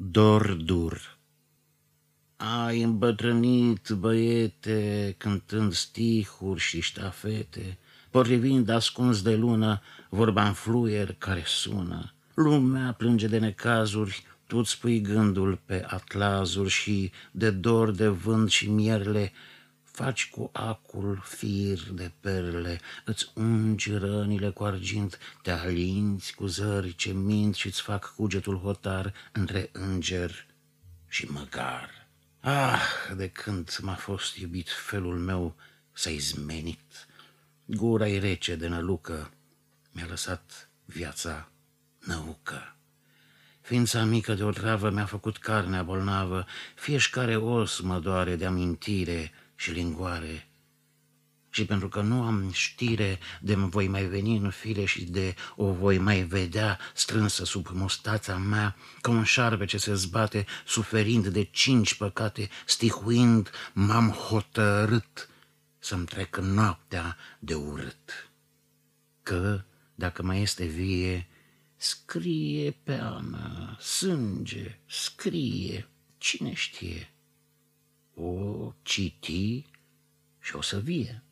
Dor dur Ai îmbătrânit, băiete, cântând stihuri și ștafete, Potrivind ascuns de lună vorba în fluier care sună. Lumea plânge de necazuri, tu spui gândul pe atlazuri și de dor de vânt și mierle faci cu acul fir de perle, îți ungi rănile cu argint, te alinți cu zări ce mint și-ți fac cugetul hotar între înger și măgar. Ah, de când m-a fost iubit felul meu s-a izmenit, gura-i rece de nălucă, mi-a lăsat viața năucă. Ființa mică de o travă mi-a făcut carnea bolnavă, fieșcare os mă doare de amintire și lingoare. Și pentru că nu am știre de mă voi mai veni în fire și de o voi mai vedea strânsă sub mustața mea, ca un șarpe ce se zbate, suferind de cinci păcate, stihuind, m-am hotărât să-mi trec noaptea de urât. Că, dacă mai este vie, Scrie pe Ana, sânge, scrie, cine știe. O citi și o să vie.